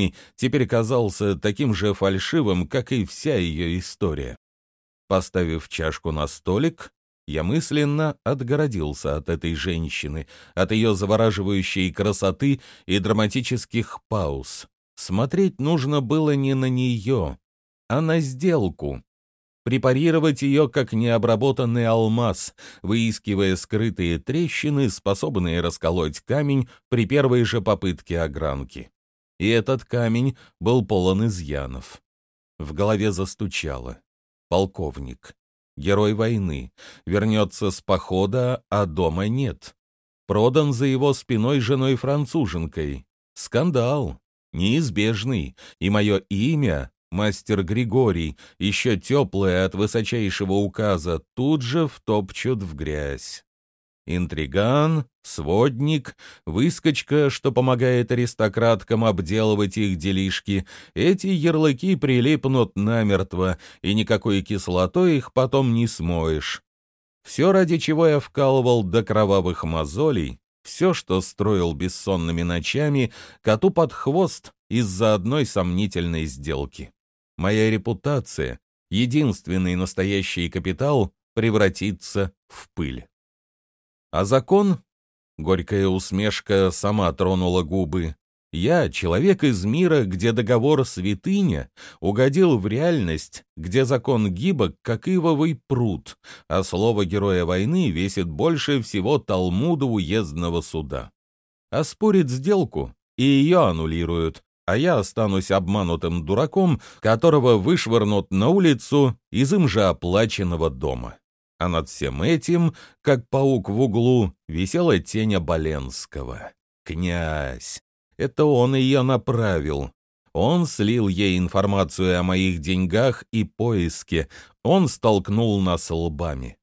войны теперь казался таким же фальшивым, как и вся ее история. Поставив чашку на столик, я мысленно отгородился от этой женщины, от ее завораживающей красоты и драматических пауз. Смотреть нужно было не на нее, а на сделку. Препарировать ее как необработанный алмаз, выискивая скрытые трещины, способные расколоть камень при первой же попытке огранки. И этот камень был полон изъянов. В голове застучало. Полковник герой войны, вернется с похода, а дома нет. Продан за его спиной женой-француженкой. Скандал, неизбежный, и мое имя, мастер Григорий, еще теплое от высочайшего указа, тут же втопчут в грязь. Интриган, сводник, выскочка, что помогает аристократкам обделывать их делишки, эти ярлыки прилипнут намертво, и никакой кислотой их потом не смоешь. Все, ради чего я вкалывал до кровавых мозолей, все, что строил бессонными ночами, коту под хвост из-за одной сомнительной сделки. Моя репутация, единственный настоящий капитал, превратится в пыль. А закон? Горькая усмешка сама тронула губы. Я, человек из мира, где договор святыня, угодил в реальность, где закон гибок, как ивовый пруд, а слово героя войны весит больше всего Талмуда уездного суда. Оспорит сделку, и ее аннулируют, а я останусь обманутым дураком, которого вышвырнут на улицу из им же оплаченного дома а над всем этим, как паук в углу, висела тень Оболенского. Князь! Это он ее направил. Он слил ей информацию о моих деньгах и поиске. Он столкнул нас лбами.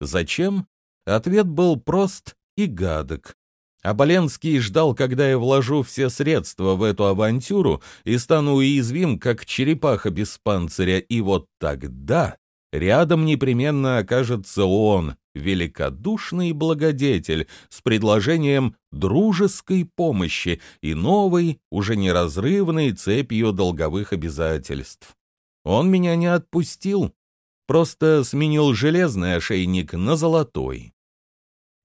Зачем? Ответ был прост и гадок. Оболенский ждал, когда я вложу все средства в эту авантюру и стану уязвим, как черепаха без панциря, и вот тогда Рядом непременно окажется он, великодушный благодетель, с предложением дружеской помощи и новой, уже неразрывной цепью долговых обязательств. Он меня не отпустил, просто сменил железный ошейник на золотой.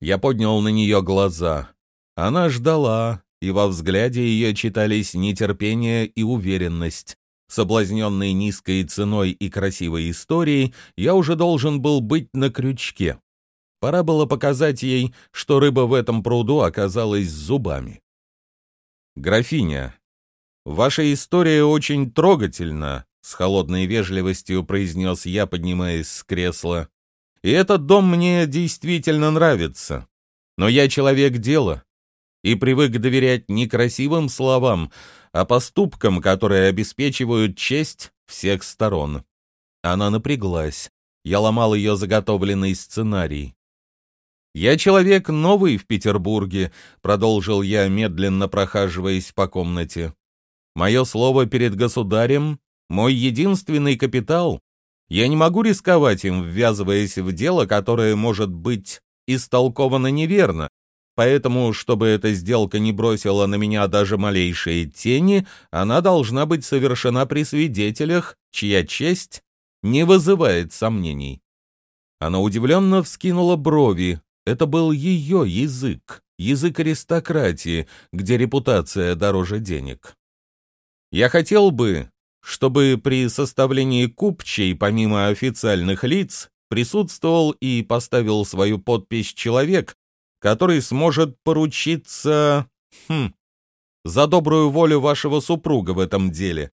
Я поднял на нее глаза. Она ждала, и во взгляде ее читались нетерпение и уверенность. Соблазненный низкой ценой и красивой историей, я уже должен был быть на крючке. Пора было показать ей, что рыба в этом пруду оказалась с зубами. «Графиня, ваша история очень трогательна», — с холодной вежливостью произнес я, поднимаясь с кресла. «И этот дом мне действительно нравится. Но я человек дела и привык доверять не красивым словам, а поступкам, которые обеспечивают честь всех сторон. Она напряглась. Я ломал ее заготовленный сценарий. «Я человек новый в Петербурге», — продолжил я, медленно прохаживаясь по комнате. «Мое слово перед государем — мой единственный капитал. Я не могу рисковать им, ввязываясь в дело, которое может быть истолковано неверно, Поэтому, чтобы эта сделка не бросила на меня даже малейшие тени, она должна быть совершена при свидетелях, чья честь не вызывает сомнений. Она удивленно вскинула брови. Это был ее язык, язык аристократии, где репутация дороже денег. Я хотел бы, чтобы при составлении купчей, помимо официальных лиц, присутствовал и поставил свою подпись человек, который сможет поручиться... Хм, за добрую волю вашего супруга в этом деле.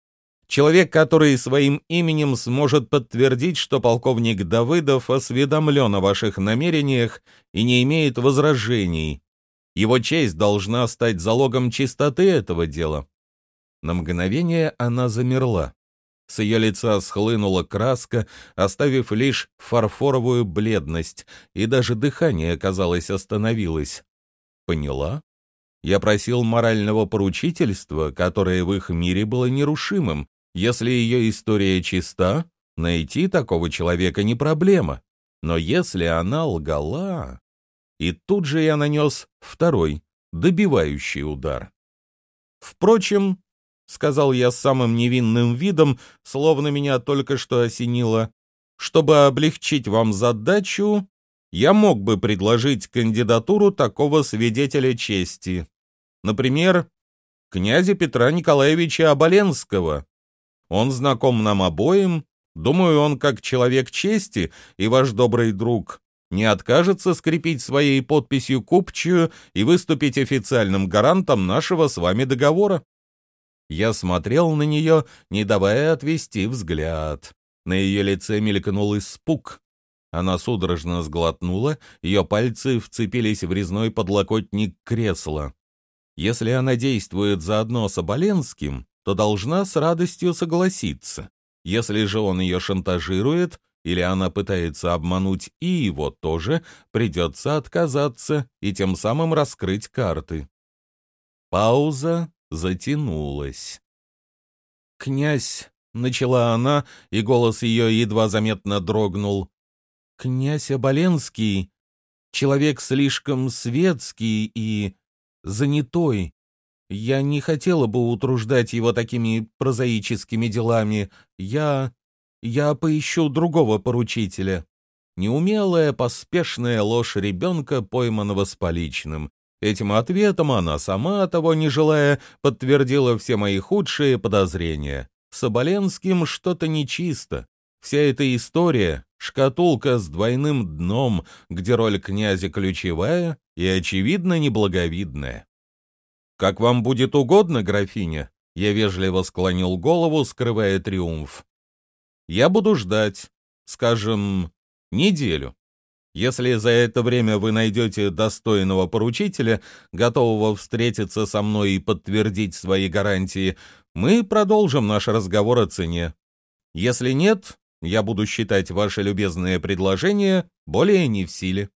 Человек, который своим именем сможет подтвердить, что полковник Давыдов осведомлен о ваших намерениях и не имеет возражений. Его честь должна стать залогом чистоты этого дела. На мгновение она замерла. С ее лица схлынула краска, оставив лишь фарфоровую бледность, и даже дыхание, казалось, остановилось. Поняла? Я просил морального поручительства, которое в их мире было нерушимым. Если ее история чиста, найти такого человека не проблема. Но если она лгала... И тут же я нанес второй, добивающий удар. Впрочем, — сказал я с самым невинным видом, словно меня только что осенило. «Чтобы облегчить вам задачу, я мог бы предложить кандидатуру такого свидетеля чести. Например, князя Петра Николаевича Оболенского. Он знаком нам обоим, думаю, он как человек чести и ваш добрый друг не откажется скрепить своей подписью купчую и выступить официальным гарантом нашего с вами договора. Я смотрел на нее, не давая отвести взгляд. На ее лице мелькнул испуг. Она судорожно сглотнула, ее пальцы вцепились в резной подлокотник кресла. Если она действует заодно с Оболенским, то должна с радостью согласиться. Если же он ее шантажирует, или она пытается обмануть и его тоже, придется отказаться и тем самым раскрыть карты. Пауза затянулась. «Князь», — начала она, и голос ее едва заметно дрогнул, — «князь Оболенский, человек слишком светский и занятой. Я не хотела бы утруждать его такими прозаическими делами. Я... я поищу другого поручителя». Неумелая, поспешная ложь ребенка, пойманного с поличным. Этим ответом она сама, того не желая, подтвердила все мои худшие подозрения. С Оболенским что-то нечисто. Вся эта история — шкатулка с двойным дном, где роль князя ключевая и, очевидно, неблаговидная. «Как вам будет угодно, графиня?» Я вежливо склонил голову, скрывая триумф. «Я буду ждать, скажем, неделю. Если за это время вы найдете достойного поручителя, готового встретиться со мной и подтвердить свои гарантии, мы продолжим наш разговор о цене. Если нет, я буду считать ваше любезное предложение более не в силе».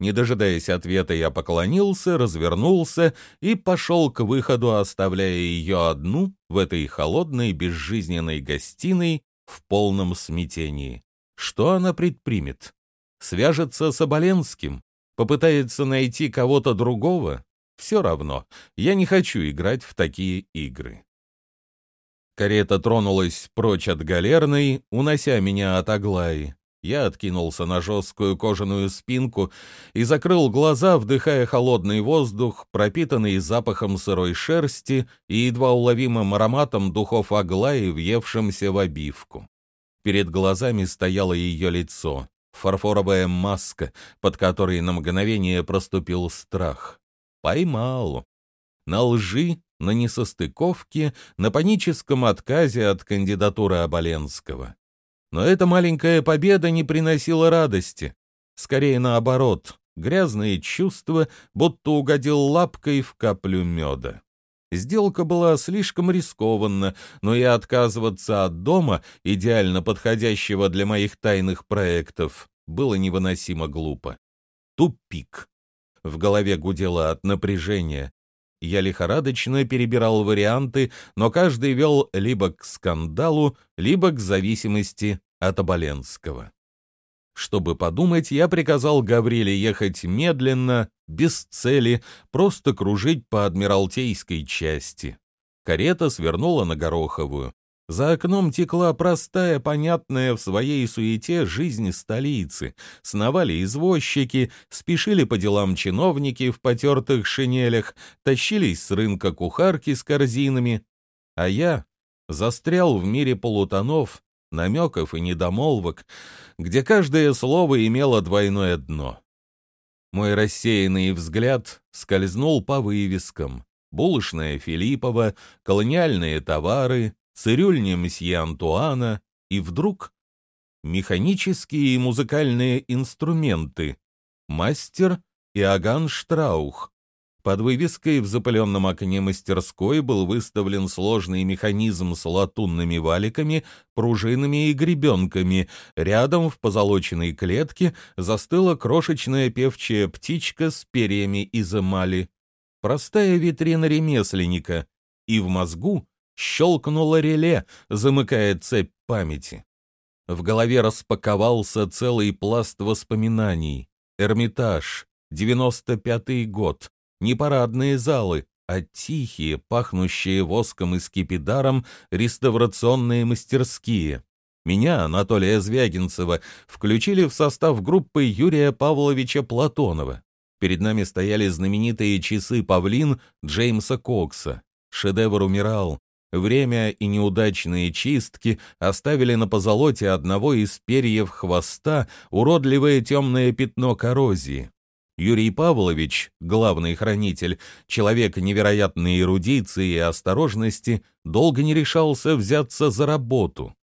Не дожидаясь ответа, я поклонился, развернулся и пошел к выходу, оставляя ее одну в этой холодной, безжизненной гостиной в полном смятении. Что она предпримет? Свяжется с Оболенским, попытается найти кого-то другого, все равно, я не хочу играть в такие игры. Карета тронулась прочь от галерной, унося меня от Аглаи. Я откинулся на жесткую кожаную спинку и закрыл глаза, вдыхая холодный воздух, пропитанный запахом сырой шерсти и едва уловимым ароматом духов Аглаи, въевшимся в обивку. Перед глазами стояло ее лицо, фарфоровая маска, под которой на мгновение проступил страх. Поймал. На лжи, на несостыковке, на паническом отказе от кандидатуры Оболенского. Но эта маленькая победа не приносила радости. Скорее наоборот, грязные чувства, будто угодил лапкой в каплю меда. Сделка была слишком рискованна, но и отказываться от дома, идеально подходящего для моих тайных проектов, было невыносимо глупо. Тупик. В голове гудело от напряжения. Я лихорадочно перебирал варианты, но каждый вел либо к скандалу, либо к зависимости от Оболенского. Чтобы подумать, я приказал Гавриле ехать медленно, без цели, просто кружить по Адмиралтейской части. Карета свернула на Гороховую. За окном текла простая, понятная в своей суете жизнь столицы. Сновали извозчики, спешили по делам чиновники в потертых шинелях, тащились с рынка кухарки с корзинами. А я застрял в мире полутонов, намеков и недомолвок, где каждое слово имело двойное дно. Мой рассеянный взгляд скользнул по вывескам. Булочная Филиппова, колониальные товары, цирюльня месье Антуана, и вдруг механические и музыкальные инструменты, мастер Иоганн Штраух, под вывеской в запыленном окне мастерской был выставлен сложный механизм с латунными валиками, пружинами и гребенками. Рядом в позолоченной клетке застыла крошечная певчая птичка с перьями из эмали. Простая витрина ремесленника. И в мозгу щелкнуло реле, замыкая цепь памяти. В голове распаковался целый пласт воспоминаний. Эрмитаж, девяносто пятый год, непарадные залы, а тихие, пахнущие воском и скипидаром реставрационные мастерские. Меня, Анатолия Звягинцева, включили в состав группы Юрия Павловича Платонова. Перед нами стояли знаменитые часы «Павлин» Джеймса Кокса. Шедевр умирал. Время и неудачные чистки оставили на позолоте одного из перьев хвоста уродливое темное пятно коррозии. Юрий Павлович, главный хранитель, человек невероятной эрудиции и осторожности, долго не решался взяться за работу.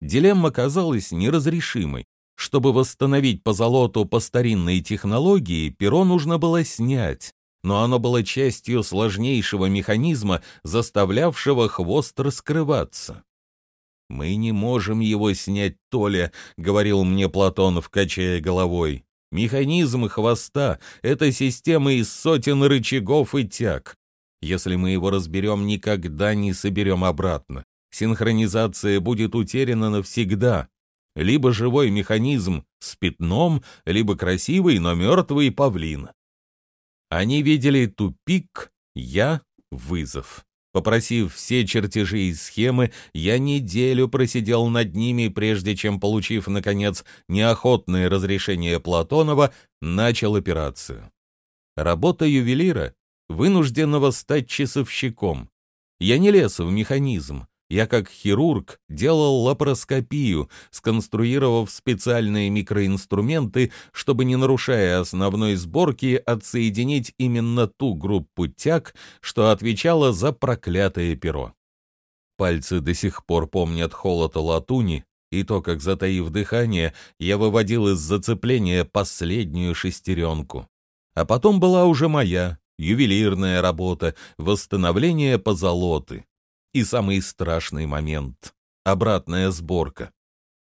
Дилемма казалась неразрешимой. Чтобы восстановить позолоту по старинной технологии, перо нужно было снять, но оно было частью сложнейшего механизма, заставлявшего хвост раскрываться. «Мы не можем его снять, Толя», — говорил мне Платонов, качая головой. «Механизм хвоста — это система из сотен рычагов и тяг. Если мы его разберем, никогда не соберем обратно. Синхронизация будет утеряна навсегда. Либо живой механизм с пятном, либо красивый, но мертвый павлин. Они видели тупик, я — вызов. Попросив все чертежи и схемы, я неделю просидел над ними, прежде чем, получив, наконец, неохотное разрешение Платонова, начал операцию. Работа ювелира, вынужденного стать часовщиком. Я не лез в механизм, я как хирург делал лапароскопию, сконструировав специальные микроинструменты, чтобы, не нарушая основной сборки, отсоединить именно ту группу тяг, что отвечала за проклятое перо. Пальцы до сих пор помнят холод латуни, и то, как, затаив дыхание, я выводил из зацепления последнюю шестеренку. А потом была уже моя, ювелирная работа, восстановление позолоты. И самый страшный момент — обратная сборка.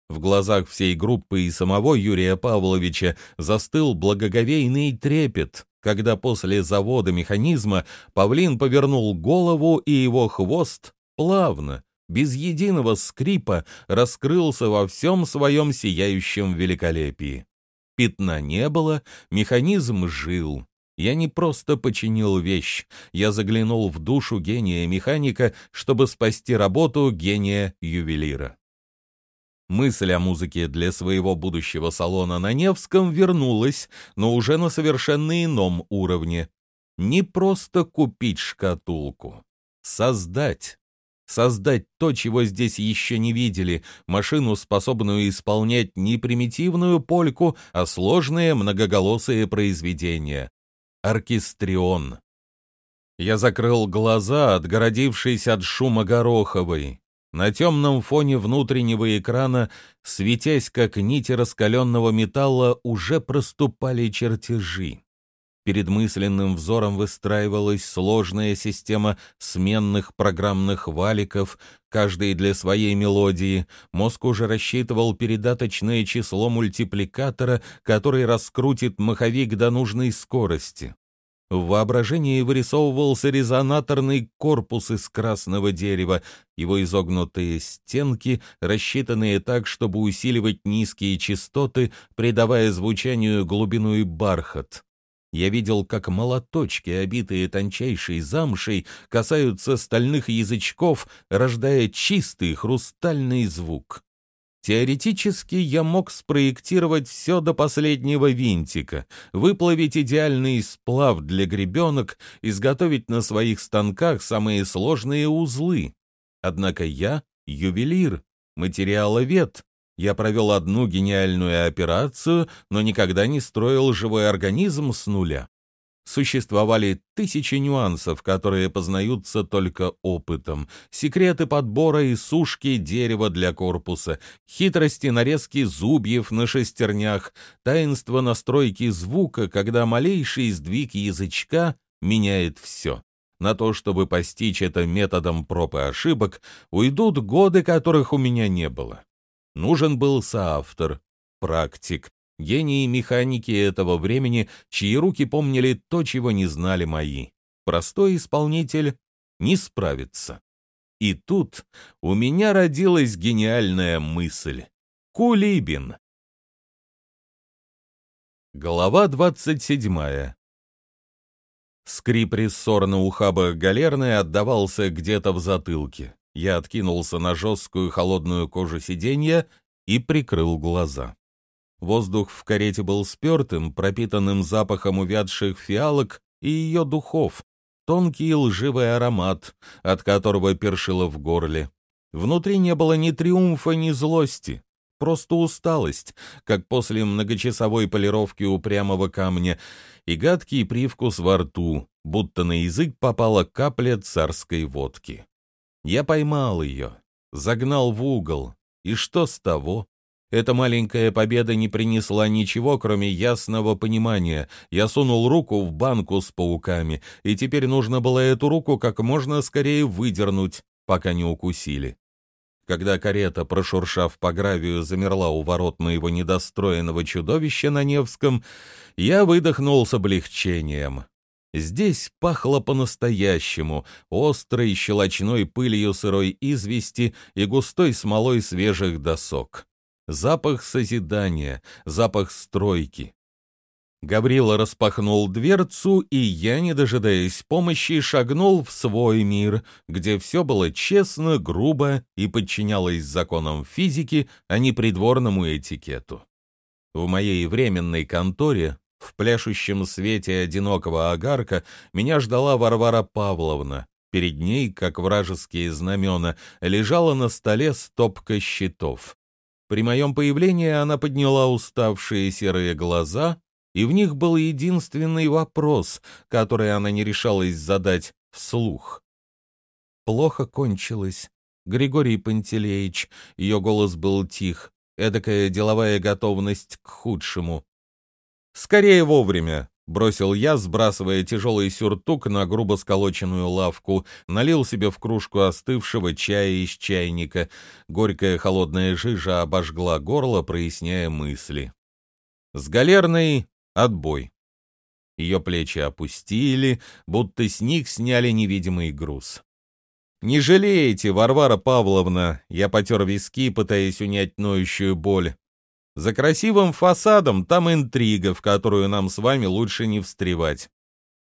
В глазах всей группы и самого Юрия Павловича застыл благоговейный трепет, когда после завода механизма павлин повернул голову, и его хвост плавно, без единого скрипа, раскрылся во всем своем сияющем великолепии. Пятна не было, механизм жил, я не просто починил вещь, я заглянул в душу гения-механика, чтобы спасти работу гения-ювелира. Мысль о музыке для своего будущего салона на Невском вернулась, но уже на совершенно ином уровне. Не просто купить шкатулку, создать. Создать то, чего здесь еще не видели, машину, способную исполнять не примитивную польку, а сложные многоголосые произведения оркестрион. Я закрыл глаза, отгородившись от шума Гороховой. На темном фоне внутреннего экрана, светясь как нити раскаленного металла, уже проступали чертежи. Перед мысленным взором выстраивалась сложная система сменных программных валиков, каждый для своей мелодии. Мозг уже рассчитывал передаточное число мультипликатора, который раскрутит маховик до нужной скорости. В воображении вырисовывался резонаторный корпус из красного дерева, его изогнутые стенки, рассчитанные так, чтобы усиливать низкие частоты, придавая звучанию глубину и бархат. Я видел, как молоточки, обитые тончайшей замшей, касаются стальных язычков, рождая чистый хрустальный звук. Теоретически я мог спроектировать все до последнего винтика, выплавить идеальный сплав для гребенок, изготовить на своих станках самые сложные узлы. Однако я — ювелир, материаловед, я провел одну гениальную операцию, но никогда не строил живой организм с нуля. Существовали тысячи нюансов, которые познаются только опытом. Секреты подбора и сушки дерева для корпуса, хитрости нарезки зубьев на шестернях, таинство настройки звука, когда малейший сдвиг язычка меняет все. На то, чтобы постичь это методом проб и ошибок, уйдут годы, которых у меня не было. Нужен был соавтор, практик, гений механики этого времени, чьи руки помнили то, чего не знали мои. Простой исполнитель не справится. И тут у меня родилась гениальная мысль. Кулибин. Глава двадцать седьмая. Скрип рессорно ухаба галерной отдавался где-то в затылке. Я откинулся на жесткую холодную кожу сиденья и прикрыл глаза. Воздух в карете был спертым, пропитанным запахом увядших фиалок и ее духов, тонкий лживый аромат, от которого першило в горле. Внутри не было ни триумфа, ни злости, просто усталость, как после многочасовой полировки упрямого камня, и гадкий привкус во рту, будто на язык попала капля царской водки. Я поймал ее, загнал в угол, и что с того? Эта маленькая победа не принесла ничего, кроме ясного понимания. Я сунул руку в банку с пауками, и теперь нужно было эту руку как можно скорее выдернуть, пока не укусили. Когда карета, прошуршав по гравию, замерла у ворот моего недостроенного чудовища на Невском, я выдохнул с облегчением. Здесь пахло по-настоящему, острой щелочной пылью сырой извести и густой смолой свежих досок. Запах созидания, запах стройки. Гаврила распахнул дверцу, и я, не дожидаясь помощи, шагнул в свой мир, где все было честно, грубо и подчинялось законам физики, а не придворному этикету. В моей временной конторе, в пляшущем свете одинокого огарка, меня ждала Варвара Павловна. Перед ней, как вражеские знамена, лежала на столе стопка щитов. При моем появлении она подняла уставшие серые глаза, и в них был единственный вопрос, который она не решалась задать вслух. Плохо кончилось. Григорий Пантелеич, ее голос был тих, эдакая деловая готовность к худшему. «Скорее вовремя!» — бросил я, сбрасывая тяжелый сюртук на грубо сколоченную лавку, налил себе в кружку остывшего чая из чайника. Горькая холодная жижа обожгла горло, проясняя мысли. С галерной отбой. Ее плечи опустили, будто с них сняли невидимый груз. «Не жалеете, Варвара Павловна!» Я потер виски, пытаясь унять ноющую боль. За красивым фасадом там интрига, в которую нам с вами лучше не встревать.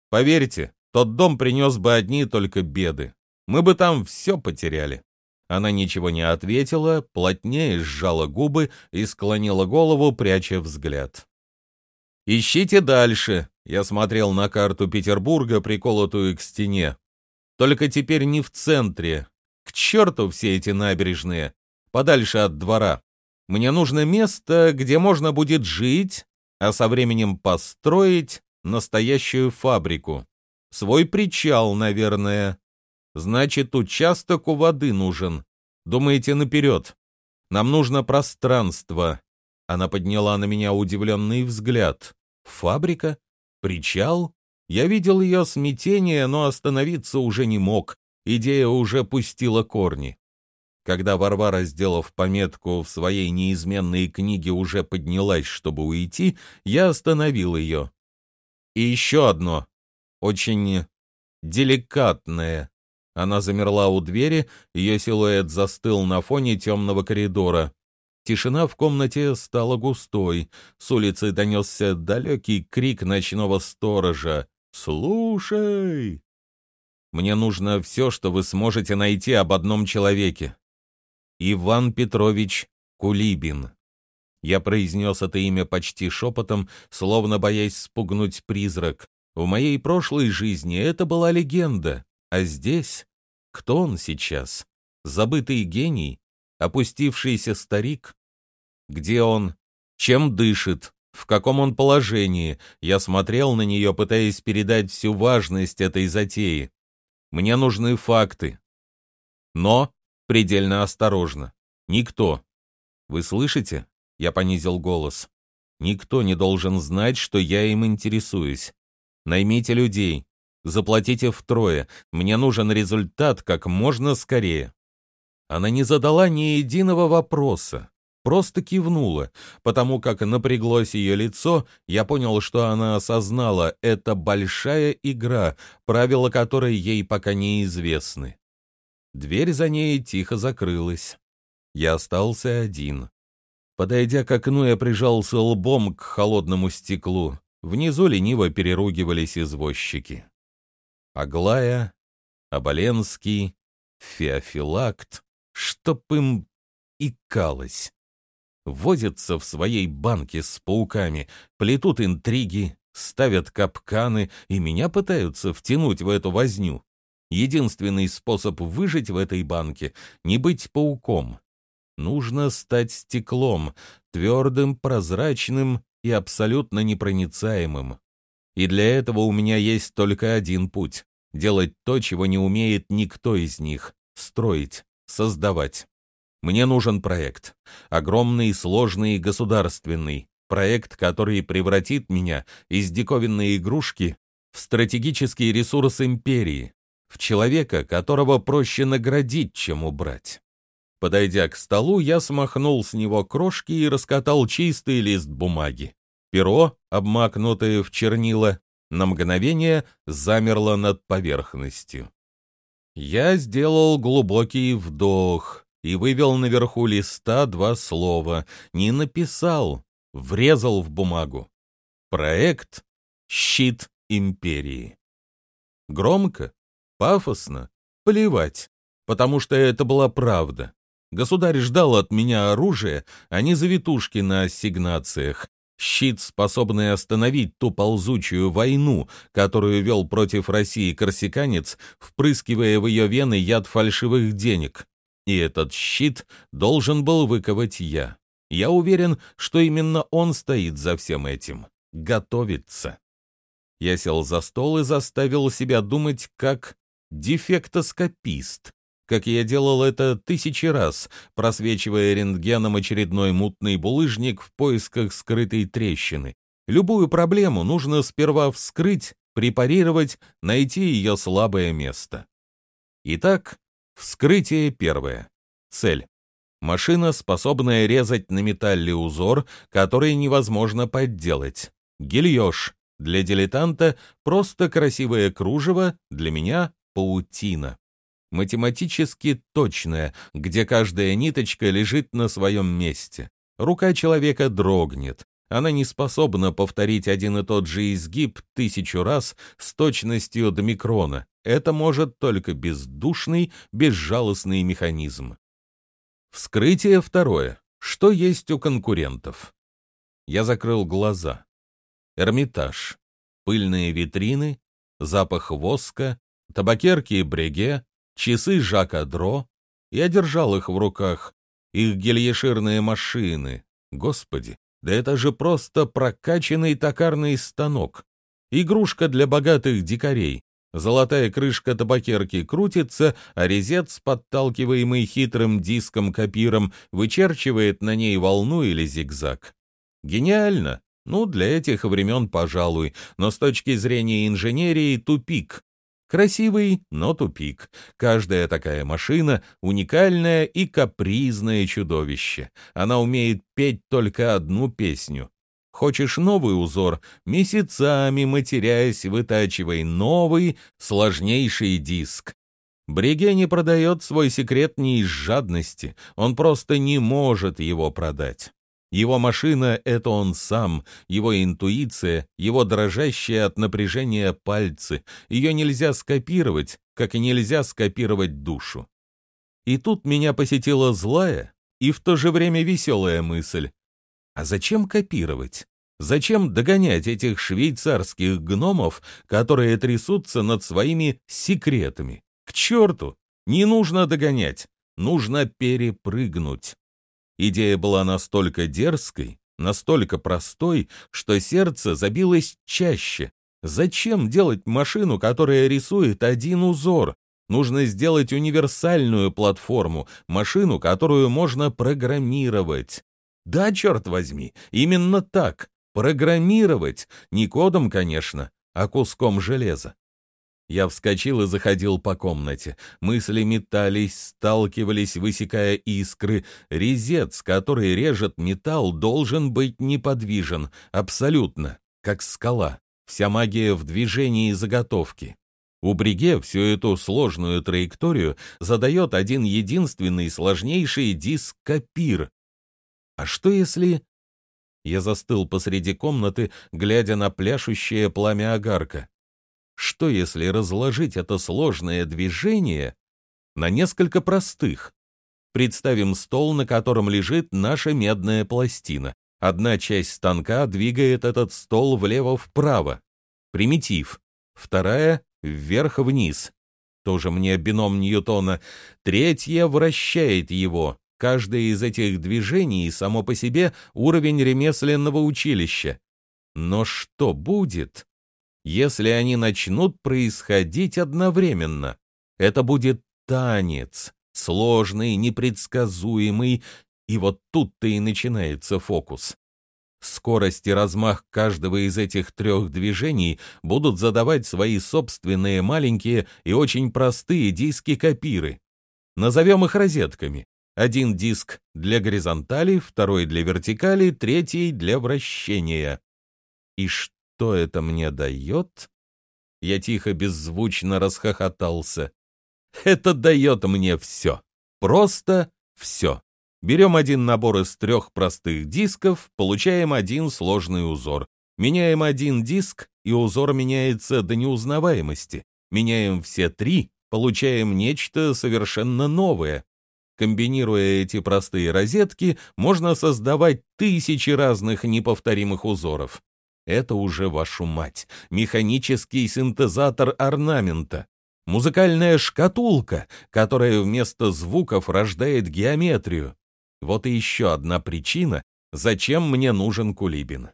Поверьте, тот дом принес бы одни только беды. Мы бы там все потеряли. Она ничего не ответила, плотнее сжала губы и склонила голову, пряча взгляд. «Ищите дальше», — я смотрел на карту Петербурга, приколотую к стене. «Только теперь не в центре. К черту все эти набережные. Подальше от двора. Мне нужно место, где можно будет жить, а со временем построить настоящую фабрику. Свой причал, наверное. Значит, участок у воды нужен. Думаете наперед. Нам нужно пространство. Она подняла на меня удивленный взгляд. Фабрика? Причал? Я видел ее смятение, но остановиться уже не мог. Идея уже пустила корни. Когда Варвара, сделав пометку в своей неизменной книге, уже поднялась, чтобы уйти, я остановил ее. И еще одно, очень деликатное. Она замерла у двери, ее силуэт застыл на фоне темного коридора. Тишина в комнате стала густой. С улицы донесся далекий крик ночного сторожа. «Слушай!» «Мне нужно все, что вы сможете найти об одном человеке. Иван Петрович Кулибин. Я произнес это имя почти шепотом, словно боясь спугнуть призрак. В моей прошлой жизни это была легенда, а здесь... Кто он сейчас? Забытый гений? Опустившийся старик? Где он? Чем дышит? В каком он положении? Я смотрел на нее, пытаясь передать всю важность этой затеи. Мне нужны факты. Но предельно осторожно. Никто. Вы слышите? Я понизил голос. Никто не должен знать, что я им интересуюсь. Наймите людей. Заплатите втрое. Мне нужен результат как можно скорее. Она не задала ни единого вопроса, просто кивнула. Потому как напряглось ее лицо, я понял, что она осознала, это большая игра, правила которой ей пока неизвестны. Дверь за ней тихо закрылась. Я остался один. Подойдя к окну, я прижался лбом к холодному стеклу. Внизу лениво переругивались извозчики. Аглая, Оболенский, Феофилакт, чтоб им икалось. Возятся в своей банке с пауками, плетут интриги, ставят капканы и меня пытаются втянуть в эту возню. Единственный способ выжить в этой банке — не быть пауком. Нужно стать стеклом, твердым, прозрачным и абсолютно непроницаемым. И для этого у меня есть только один путь — делать то, чего не умеет никто из них — строить, создавать. Мне нужен проект. Огромный, сложный, государственный. Проект, который превратит меня из диковинной игрушки в стратегический ресурс империи, в человека, которого проще наградить, чем убрать. Подойдя к столу, я смахнул с него крошки и раскатал чистый лист бумаги. Перо, обмакнутое в чернила, на мгновение замерло над поверхностью. Я сделал глубокий вдох, и вывел наверху листа два слова. Не написал, врезал в бумагу. Проект «Щит империи». Громко, пафосно, плевать, потому что это была правда. Государь ждал от меня оружия, а не завитушки на ассигнациях. Щит, способный остановить ту ползучую войну, которую вел против России корсиканец, впрыскивая в ее вены яд фальшивых денег. И этот щит должен был выковать я. Я уверен, что именно он стоит за всем этим. Готовится. Я сел за стол и заставил себя думать как дефектоскопист, как я делал это тысячи раз, просвечивая рентгеном очередной мутный булыжник в поисках скрытой трещины. Любую проблему нужно сперва вскрыть, препарировать, найти ее слабое место. Итак, Вскрытие первое. Цель. Машина, способная резать на металле узор, который невозможно подделать. Гильёж. Для дилетанта просто красивое кружево, для меня паутина. Математически точная, где каждая ниточка лежит на своем месте. Рука человека дрогнет, она не способна повторить один и тот же изгиб тысячу раз с точностью до микрона. Это может только бездушный, безжалостный механизм. Вскрытие второе. Что есть у конкурентов? Я закрыл глаза. Эрмитаж. Пыльные витрины, запах воска, табакерки и бреге, часы Жака Дро. Я держал их в руках. Их гельеширные машины. Господи, да это же просто прокачанный токарный станок. Игрушка для богатых дикарей. Золотая крышка табакерки крутится, а резец, подталкиваемый хитрым диском-копиром, вычерчивает на ней волну или зигзаг. Гениально! Ну, для этих времен, пожалуй, но с точки зрения инженерии тупик. Красивый, но тупик. Каждая такая машина — уникальное и капризное чудовище. Она умеет петь только одну песню. Хочешь новый узор? Месяцами матерясь, вытачивай новый, сложнейший диск. Бриге не продает свой секрет не из жадности, он просто не может его продать. Его машина — это он сам, его интуиция, его дрожащие от напряжения пальцы. Ее нельзя скопировать, как и нельзя скопировать душу. И тут меня посетила злая и в то же время веселая мысль. А зачем копировать? Зачем догонять этих швейцарских гномов, которые трясутся над своими секретами? К черту! Не нужно догонять, нужно перепрыгнуть. Идея была настолько дерзкой, настолько простой, что сердце забилось чаще. Зачем делать машину, которая рисует один узор? Нужно сделать универсальную платформу, машину, которую можно программировать. Да, черт возьми, именно так. Программировать. Не кодом, конечно, а куском железа. Я вскочил и заходил по комнате. Мысли метались, сталкивались, высекая искры. Резец, который режет металл, должен быть неподвижен, абсолютно, как скала. Вся магия в движении и заготовке. У Бриге всю эту сложную траекторию задает один единственный сложнейший диск Капир. А что если... Я застыл посреди комнаты, глядя на пляшущее пламя огарка. Что если разложить это сложное движение на несколько простых? Представим стол, на котором лежит наша медная пластина. Одна часть станка двигает этот стол влево-вправо. Примитив. Вторая — вверх-вниз. Тоже мне бином Ньютона. Третья вращает его. Каждое из этих движений само по себе уровень ремесленного училища. Но что будет, если они начнут происходить одновременно? Это будет танец, сложный, непредсказуемый, и вот тут-то и начинается фокус. Скорость и размах каждого из этих трех движений будут задавать свои собственные маленькие и очень простые диски-копиры. Назовем их розетками. Один диск для горизонтали, второй для вертикали, третий для вращения. И что это мне дает? Я тихо, беззвучно расхохотался. Это дает мне все. Просто все. Берем один набор из трех простых дисков, получаем один сложный узор. Меняем один диск, и узор меняется до неузнаваемости. Меняем все три, получаем нечто совершенно новое. Комбинируя эти простые розетки, можно создавать тысячи разных неповторимых узоров. Это уже вашу мать. Механический синтезатор орнамента. Музыкальная шкатулка, которая вместо звуков рождает геометрию. Вот и еще одна причина, зачем мне нужен Кулибин.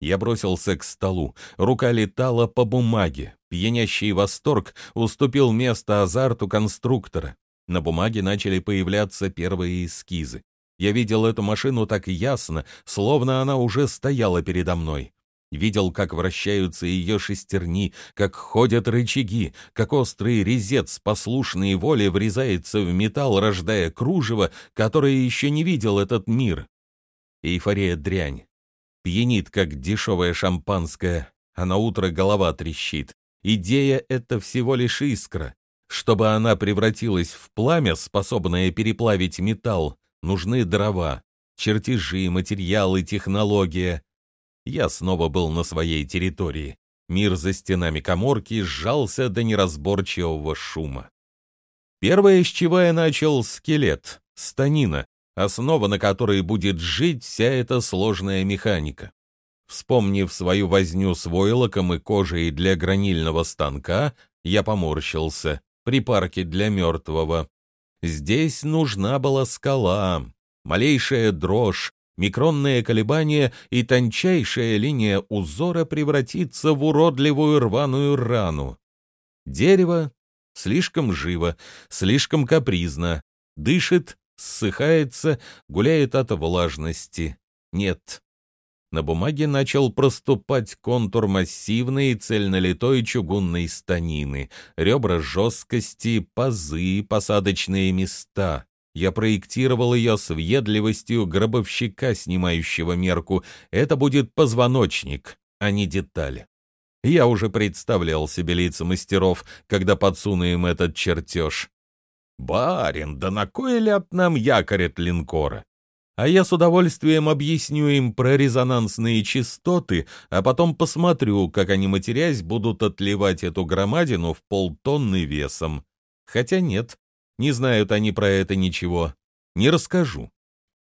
Я бросился к столу, рука летала по бумаге. Пьянящий восторг уступил место азарту конструктора. На бумаге начали появляться первые эскизы. Я видел эту машину так ясно, словно она уже стояла передо мной. Видел, как вращаются ее шестерни, как ходят рычаги, как острый резец послушной воле врезается в металл, рождая кружево, которое еще не видел этот мир. Эйфория дрянь. Пьянит, как дешевое шампанское, а на утро голова трещит. Идея — это всего лишь искра. Чтобы она превратилась в пламя, способное переплавить металл, нужны дрова, чертежи, материалы, технология. Я снова был на своей территории. Мир за стенами коморки сжался до неразборчивого шума. Первое, с чего я начал, скелет, станина, основа на которой будет жить вся эта сложная механика. Вспомнив свою возню с войлоком и кожей для гранильного станка, я поморщился припарки для мертвого. Здесь нужна была скала, малейшая дрожь, микронное колебание и тончайшая линия узора превратится в уродливую рваную рану. Дерево слишком живо, слишком капризно, дышит, ссыхается, гуляет от влажности. Нет, на бумаге начал проступать контур массивной цельнолитой чугунной станины, ребра жесткости, пазы, посадочные места. Я проектировал ее с въедливостью гробовщика, снимающего мерку. Это будет позвоночник, а не деталь. Я уже представлял себе лица мастеров, когда подсуну им этот чертеж. «Барин, да на кой ляд нам якорят линкора? а я с удовольствием объясню им про резонансные частоты, а потом посмотрю, как они, матерясь, будут отливать эту громадину в полтонны весом. Хотя нет, не знают они про это ничего. Не расскажу.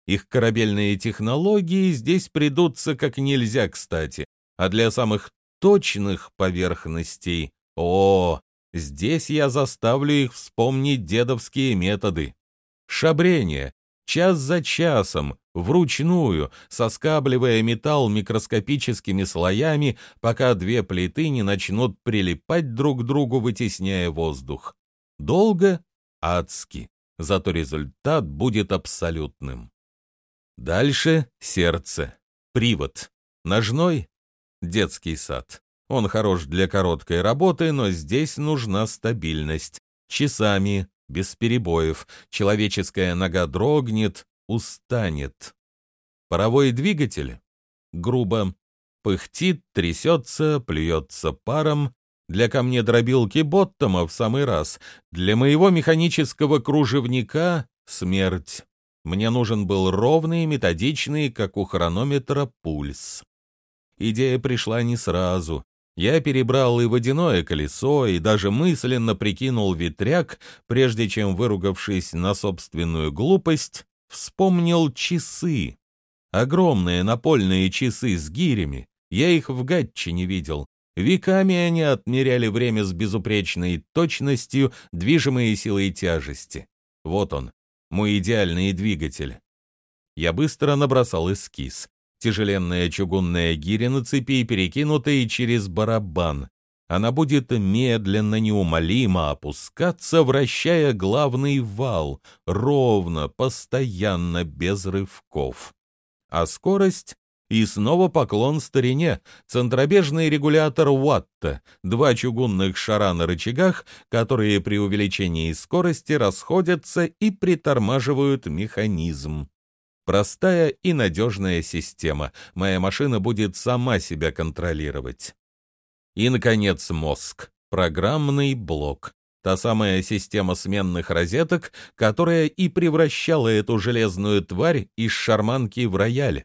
Их корабельные технологии здесь придутся как нельзя кстати, а для самых точных поверхностей, о, здесь я заставлю их вспомнить дедовские методы. Шабрение, час за часом, вручную, соскабливая металл микроскопическими слоями, пока две плиты не начнут прилипать друг к другу, вытесняя воздух. Долго, адски, зато результат будет абсолютным. Дальше сердце, привод, ножной, детский сад. Он хорош для короткой работы, но здесь нужна стабильность. Часами, без перебоев, человеческая нога дрогнет, устанет. Паровой двигатель? Грубо. Пыхтит, трясется, плюется паром. Для камнедробилки Боттома в самый раз. Для моего механического кружевника — смерть. Мне нужен был ровный, методичный, как у хронометра, пульс. Идея пришла не сразу. Я перебрал и водяное колесо, и даже мысленно прикинул ветряк, прежде чем, выругавшись на собственную глупость, вспомнил часы. Огромные напольные часы с гирями. Я их в Гатчине видел. Веками они отмеряли время с безупречной точностью, движимые силой тяжести. Вот он, мой идеальный двигатель. Я быстро набросал эскиз. Тяжеленная чугунная гиря на цепи, перекинутая через барабан. Она будет медленно, неумолимо опускаться, вращая главный вал, ровно, постоянно, без рывков. А скорость и снова поклон старине. Центробежный регулятор Уатта. Два чугунных шара на рычагах, которые при увеличении скорости расходятся и притормаживают механизм. Простая и надежная система. Моя машина будет сама себя контролировать. И, наконец, мозг. Программный блок. Та самая система сменных розеток, которая и превращала эту железную тварь из шарманки в рояль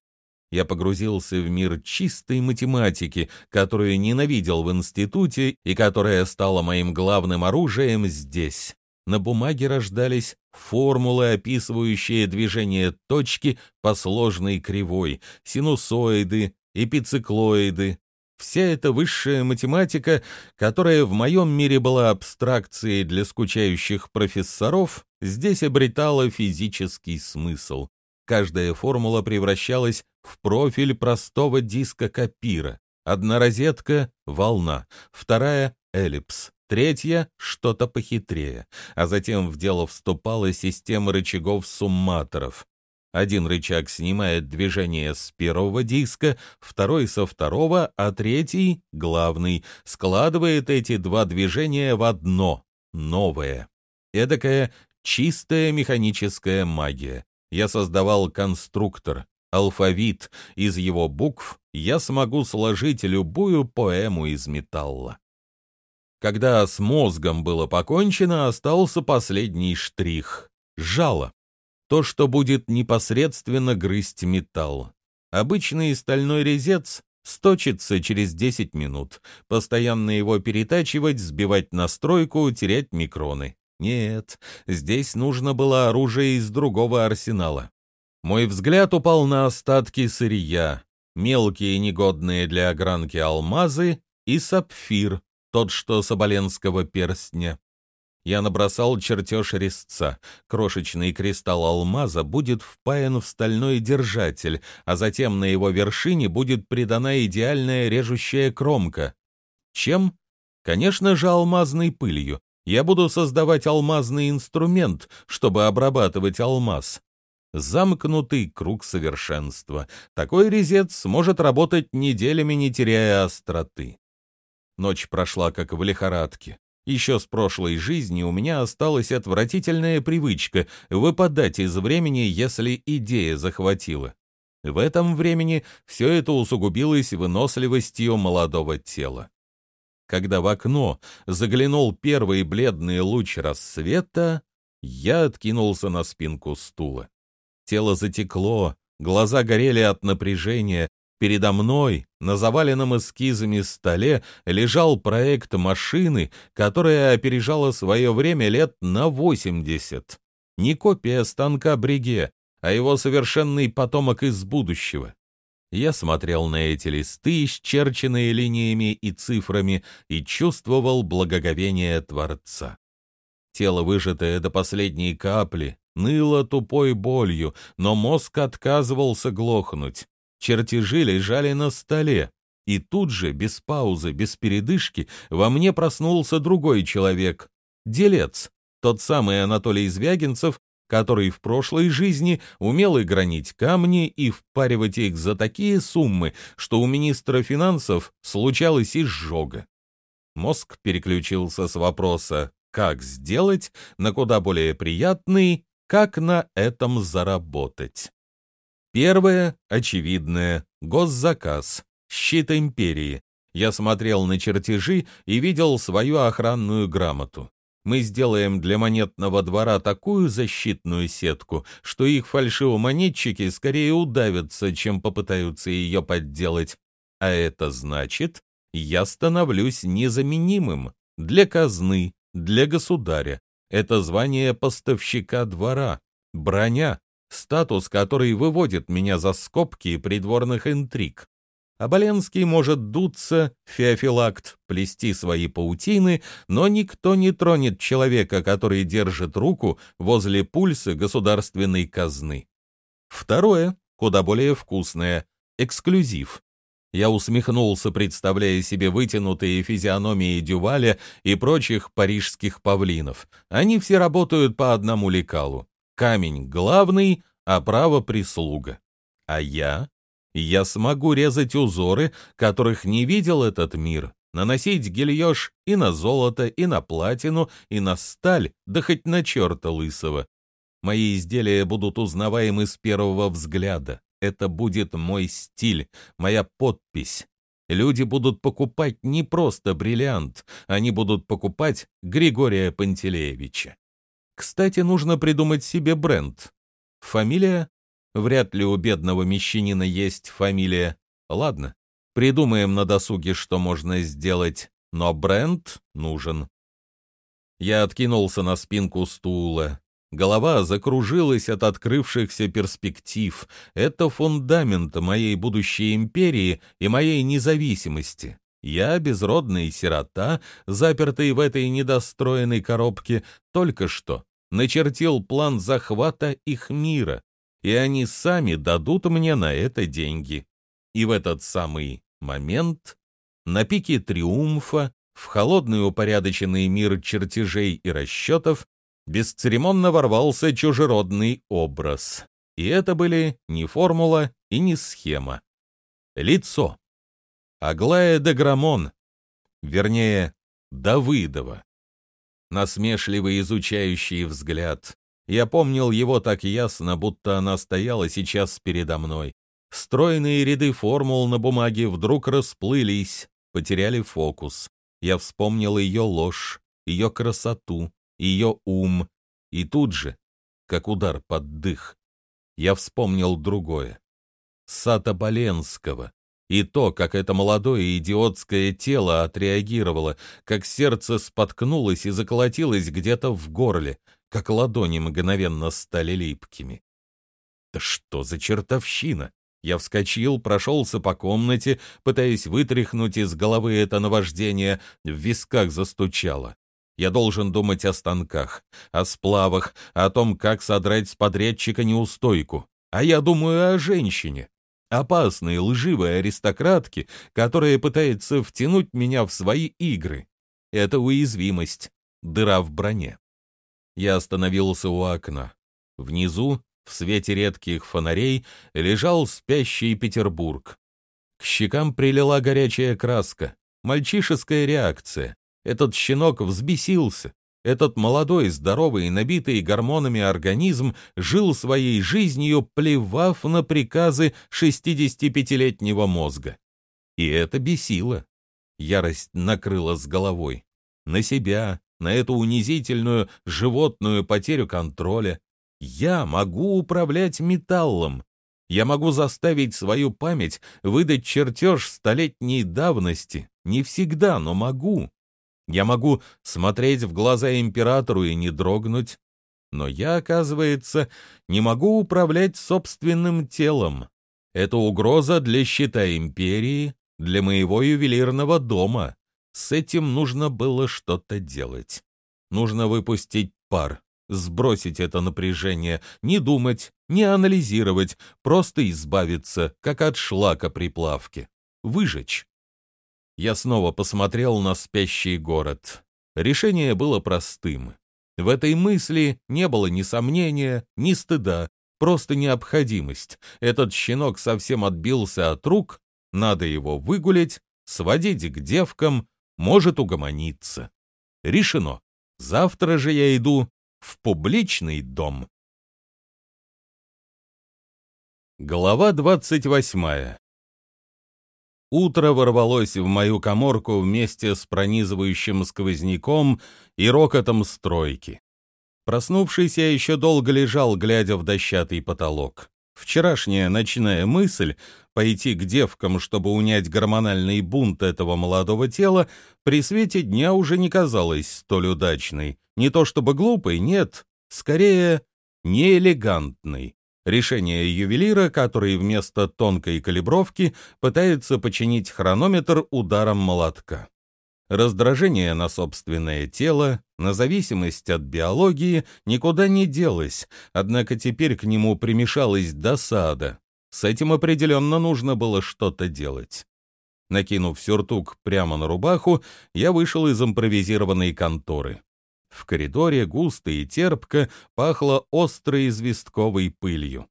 я погрузился в мир чистой математики, которую ненавидел в институте и которая стала моим главным оружием здесь. На бумаге рождались формулы, описывающие движение точки по сложной кривой, синусоиды, эпициклоиды. Вся эта высшая математика, которая в моем мире была абстракцией для скучающих профессоров, здесь обретала физический смысл. Каждая формула превращалась в профиль простого диска копира. Одна розетка — волна, вторая — эллипс, третья — что-то похитрее, а затем в дело вступала система рычагов-сумматоров. Один рычаг снимает движение с первого диска, второй со второго, а третий, главный, складывает эти два движения в одно, новое. Эдакая чистая механическая магия я создавал конструктор, алфавит. Из его букв я смогу сложить любую поэму из металла. Когда с мозгом было покончено, остался последний штрих — жало. То, что будет непосредственно грызть металл. Обычный стальной резец сточится через 10 минут. Постоянно его перетачивать, сбивать настройку, терять микроны. Нет, здесь нужно было оружие из другого арсенала. Мой взгляд упал на остатки сырья, мелкие негодные для огранки алмазы и сапфир, тот, что соболенского перстня. Я набросал чертеж резца. Крошечный кристалл алмаза будет впаян в стальной держатель, а затем на его вершине будет придана идеальная режущая кромка. Чем? Конечно же, алмазной пылью я буду создавать алмазный инструмент, чтобы обрабатывать алмаз. Замкнутый круг совершенства. Такой резец может работать неделями, не теряя остроты. Ночь прошла как в лихорадке. Еще с прошлой жизни у меня осталась отвратительная привычка выпадать из времени, если идея захватила. В этом времени все это усугубилось выносливостью молодого тела. Когда в окно заглянул первый бледный луч рассвета, я откинулся на спинку стула. Тело затекло, глаза горели от напряжения. Передо мной, на заваленном эскизами столе, лежал проект машины, которая опережала свое время лет на 80. Не копия станка Бриге, а его совершенный потомок из будущего. Я смотрел на эти листы, исчерченные линиями и цифрами, и чувствовал благоговение Творца. Тело, выжатое до последней капли, ныло тупой болью, но мозг отказывался глохнуть. Чертежи лежали на столе, и тут же, без паузы, без передышки, во мне проснулся другой человек — делец, тот самый Анатолий Звягинцев, который в прошлой жизни умел и гранить камни и впаривать их за такие суммы, что у министра финансов случалось изжога. Мозг переключился с вопроса «как сделать» на куда более приятный «как на этом заработать». Первое, очевидное, госзаказ, щит империи. Я смотрел на чертежи и видел свою охранную грамоту мы сделаем для монетного двора такую защитную сетку, что их фальшивомонетчики скорее удавятся, чем попытаются ее подделать. А это значит, я становлюсь незаменимым для казны, для государя. Это звание поставщика двора, броня, статус, который выводит меня за скобки придворных интриг. Оболенский может дуться, феофилакт, плести свои паутины, но никто не тронет человека, который держит руку возле пульса государственной казны. Второе, куда более вкусное, эксклюзив. Я усмехнулся, представляя себе вытянутые физиономии Дюваля и прочих парижских павлинов. Они все работают по одному лекалу. Камень главный, а право прислуга. А я? Я смогу резать узоры, которых не видел этот мир, наносить гильеж и на золото, и на платину, и на сталь, да хоть на черта лысого. Мои изделия будут узнаваемы с первого взгляда. Это будет мой стиль, моя подпись. Люди будут покупать не просто бриллиант, они будут покупать Григория Пантелеевича. Кстати, нужно придумать себе бренд. Фамилия? Вряд ли у бедного мещанина есть фамилия. Ладно, придумаем на досуге, что можно сделать, но бренд нужен. Я откинулся на спинку стула. Голова закружилась от открывшихся перспектив. Это фундамент моей будущей империи и моей независимости. Я, безродный сирота, запертый в этой недостроенной коробке, только что начертил план захвата их мира, и они сами дадут мне на это деньги. И в этот самый момент, на пике триумфа, в холодный упорядоченный мир чертежей и расчетов, бесцеремонно ворвался чужеродный образ. И это были не формула и не схема. Лицо. Аглая де Грамон, вернее, Давыдова. Насмешливый изучающий взгляд. Я помнил его так ясно, будто она стояла сейчас передо мной. Стройные ряды формул на бумаге вдруг расплылись, потеряли фокус. Я вспомнил ее ложь, ее красоту, ее ум, и тут же, как удар под дых, я вспомнил другое. Сата Боленского, и то, как это молодое идиотское тело отреагировало, как сердце споткнулось и заколотилось где-то в горле, как ладони мгновенно стали липкими. Да что за чертовщина? Я вскочил, прошелся по комнате, пытаясь вытряхнуть из головы это наваждение, в висках застучало. Я должен думать о станках, о сплавах, о том, как содрать с подрядчика неустойку. А я думаю о женщине. Опасной, лживой аристократке, которая пытается втянуть меня в свои игры. Это уязвимость, дыра в броне. Я остановился у окна. Внизу, в свете редких фонарей, лежал спящий Петербург. К щекам прилила горячая краска, мальчишеская реакция. Этот щенок взбесился. Этот молодой, здоровый, набитый гормонами организм жил своей жизнью, плевав на приказы 65-летнего мозга. И это бесило. Ярость накрыла с головой. На себя, на эту унизительную животную потерю контроля. Я могу управлять металлом. Я могу заставить свою память выдать чертеж столетней давности. Не всегда, но могу. Я могу смотреть в глаза императору и не дрогнуть, но я, оказывается, не могу управлять собственным телом. Это угроза для счета империи, для моего ювелирного дома. С этим нужно было что-то делать. Нужно выпустить пар, сбросить это напряжение, не думать, не анализировать, просто избавиться, как от шлака при плавке. Выжечь. Я снова посмотрел на спящий город. Решение было простым. В этой мысли не было ни сомнения, ни стыда, просто необходимость. Этот щенок совсем отбился от рук, надо его выгулять, сводить к девкам, может угомониться. Решено. Завтра же я иду в публичный дом. Глава двадцать восьмая Утро ворвалось в мою коморку вместе с пронизывающим сквозняком и рокотом стройки. Проснувшись, я еще долго лежал, глядя в дощатый потолок. Вчерашняя ночная мысль пойти к девкам, чтобы унять гормональный бунт этого молодого тела, при свете дня уже не казалась столь удачной. Не то чтобы глупой, нет, скорее неэлегантной. Решение ювелира, который вместо тонкой калибровки пытается починить хронометр ударом молотка. Раздражение на собственное тело, на зависимость от биологии никуда не делось, однако теперь к нему примешалась досада. С этим определенно нужно было что-то делать. Накинув сюртук прямо на рубаху, я вышел из импровизированной конторы. В коридоре густо и терпко пахло острой известковой пылью.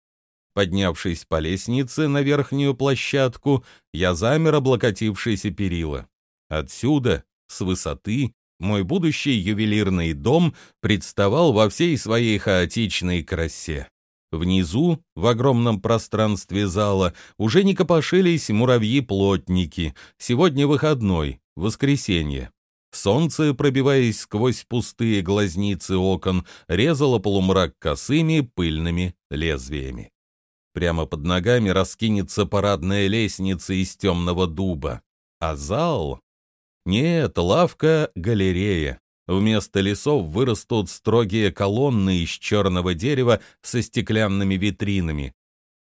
Поднявшись по лестнице на верхнюю площадку, я замер, облокотившийся перила. Отсюда, с высоты, мой будущий ювелирный дом представал во всей своей хаотичной красе. Внизу, в огромном пространстве зала, уже не копошились муравьи-плотники. Сегодня выходной, воскресенье. Солнце, пробиваясь сквозь пустые глазницы окон, резало полумрак косыми пыльными лезвиями. Прямо под ногами раскинется парадная лестница из темного дуба. А зал нет, лавка — галерея. Вместо лесов вырастут строгие колонны из черного дерева со стеклянными витринами.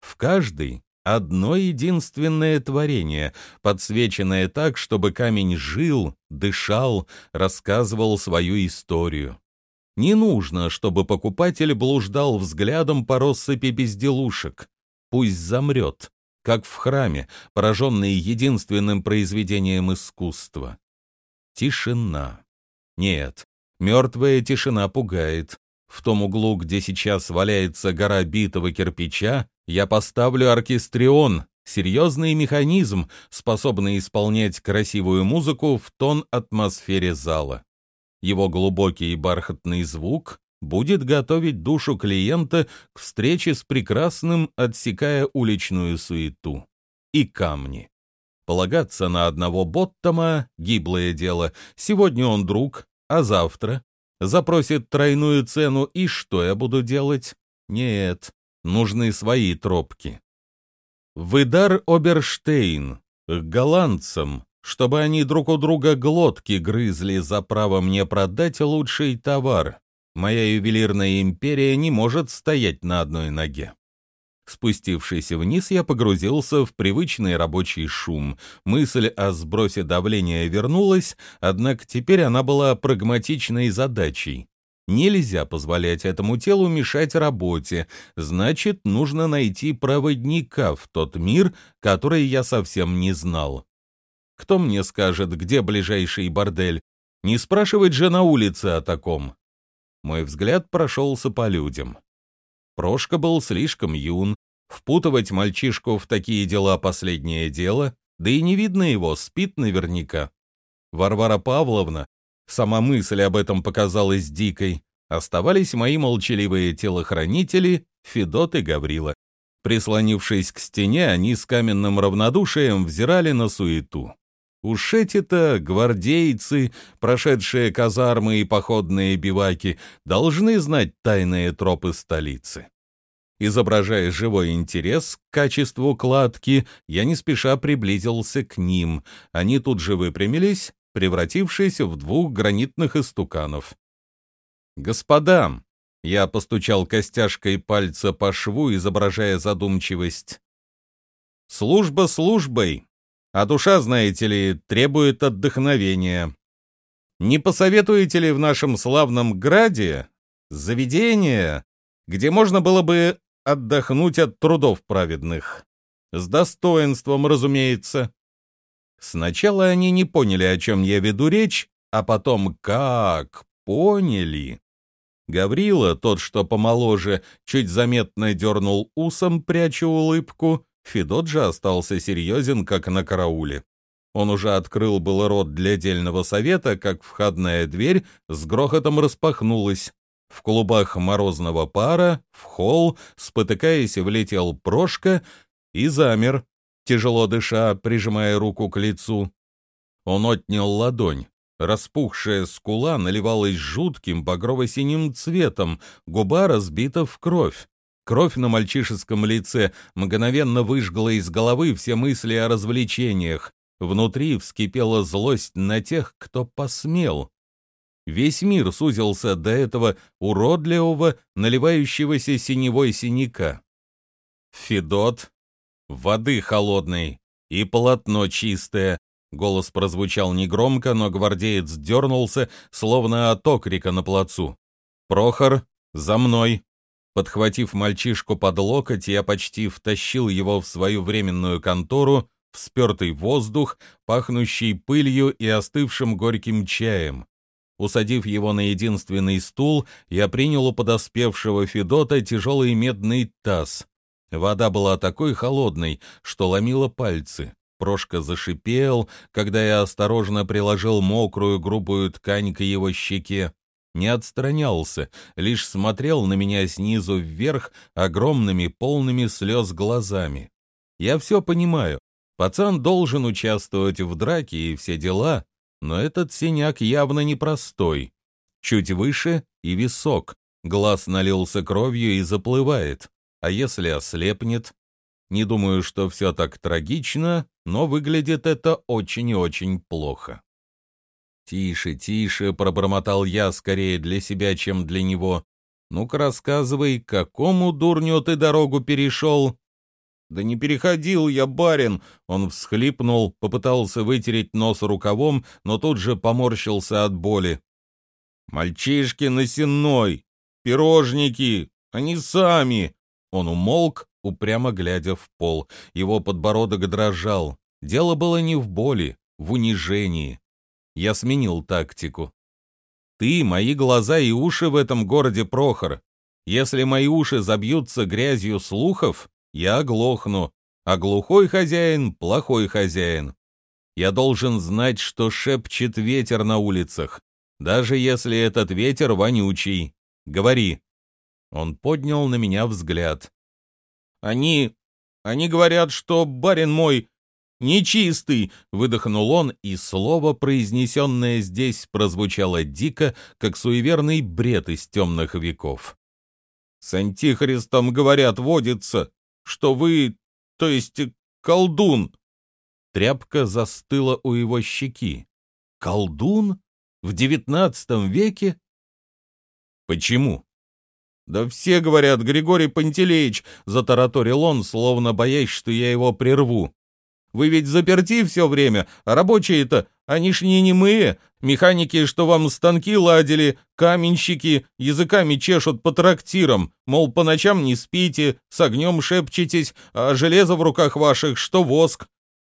В каждой одно единственное творение, подсвеченное так, чтобы камень жил, дышал, рассказывал свою историю. Не нужно, чтобы покупатель блуждал взглядом по россыпи безделушек. Пусть замрет, как в храме, пораженный единственным произведением искусства. Тишина. Нет, мертвая тишина пугает. В том углу, где сейчас валяется гора битого кирпича, я поставлю оркестрион, серьезный механизм, способный исполнять красивую музыку в тон атмосфере зала. Его глубокий бархатный звук будет готовить душу клиента к встрече с прекрасным, отсекая уличную суету. И камни. Полагаться на одного Боттома — гиблое дело. Сегодня он друг, а завтра запросит тройную цену, и что я буду делать? Нет, нужны свои тропки. Выдар Оберштейн к голландцам, чтобы они друг у друга глотки грызли за право мне продать лучший товар. Моя ювелирная империя не может стоять на одной ноге. Спустившись вниз, я погрузился в привычный рабочий шум. Мысль о сбросе давления вернулась, однако теперь она была прагматичной задачей. Нельзя позволять этому телу мешать работе, значит, нужно найти проводника в тот мир, который я совсем не знал. Кто мне скажет, где ближайший бордель? Не спрашивать же на улице о таком. Мой взгляд прошелся по людям. Прошка был слишком юн, впутывать мальчишку в такие дела последнее дело, да и не видно его, спит наверняка. Варвара Павловна, сама мысль об этом показалась дикой, оставались мои молчаливые телохранители Федот и Гаврила. Прислонившись к стене, они с каменным равнодушием взирали на суету. Уж эти-то гвардейцы, прошедшие казармы и походные биваки, должны знать тайные тропы столицы. Изображая живой интерес к качеству кладки, я не спеша приблизился к ним. Они тут же выпрямились, превратившись в двух гранитных истуканов. «Господа!» — я постучал костяшкой пальца по шву, изображая задумчивость. «Служба службой, а душа, знаете ли, требует отдохновения. Не посоветуете ли в нашем славном граде заведение, где можно было бы отдохнуть от трудов праведных? С достоинством, разумеется. Сначала они не поняли, о чем я веду речь, а потом как поняли. Гаврила, тот, что помоложе, чуть заметно дернул усом, пряча улыбку, Федот же остался серьезен, как на карауле. Он уже открыл был рот для дельного совета, как входная дверь с грохотом распахнулась. В клубах морозного пара в холл, спотыкаясь, влетел Прошка и замер, тяжело дыша, прижимая руку к лицу. Он отнял ладонь. Распухшая скула наливалась жутким багрово-синим цветом, губа разбита в кровь. Кровь на мальчишеском лице мгновенно выжгла из головы все мысли о развлечениях. Внутри вскипела злость на тех, кто посмел. Весь мир сузился до этого уродливого, наливающегося синевой синяка. Федот, воды холодной и полотно чистое. Голос прозвучал негромко, но гвардеец дернулся, словно от окрика на плацу. «Прохор, за мной!» Подхватив мальчишку под локоть, я почти втащил его в свою временную контору, в спертый воздух, пахнущий пылью и остывшим горьким чаем. Усадив его на единственный стул, я принял у подоспевшего Федота тяжелый медный таз. Вода была такой холодной, что ломила пальцы. Прошка зашипел, когда я осторожно приложил мокрую грубую ткань к его щеке. Не отстранялся, лишь смотрел на меня снизу вверх огромными, полными слез глазами. Я все понимаю. Пацан должен участвовать в драке и все дела, но этот синяк явно непростой. Чуть выше и висок, глаз налился кровью и заплывает. А если ослепнет? Не думаю, что все так трагично, но выглядит это очень и очень плохо. «Тише, тише», — пробормотал я скорее для себя, чем для него. «Ну-ка рассказывай, какому дурню ты дорогу перешел?» «Да не переходил я, барин!» Он всхлипнул, попытался вытереть нос рукавом, но тут же поморщился от боли. «Мальчишки на сенной! Пирожники! Они сами!» Он умолк, упрямо глядя в пол. Его подбородок дрожал. Дело было не в боли, в унижении. Я сменил тактику. «Ты — мои глаза и уши в этом городе, Прохор. Если мои уши забьются грязью слухов, я оглохну, а глухой хозяин — плохой хозяин. Я должен знать, что шепчет ветер на улицах, даже если этот ветер вонючий. Говори». Он поднял на меня взгляд. «Они... они говорят, что барин мой нечистый!» — выдохнул он, и слово, произнесенное здесь, прозвучало дико, как суеверный бред из темных веков. «С антихристом, говорят, водится!» что вы, то есть колдун». Тряпка застыла у его щеки. «Колдун? В девятнадцатом веке?» «Почему?» «Да все говорят, Григорий Пантелеич», — затараторил он, словно боясь, что я его прерву. «Вы ведь заперти все время, а рабочие-то они ж не немые, механики, что вам станки ладили, каменщики, языками чешут по трактирам, мол, по ночам не спите, с огнем шепчетесь, а железо в руках ваших, что воск.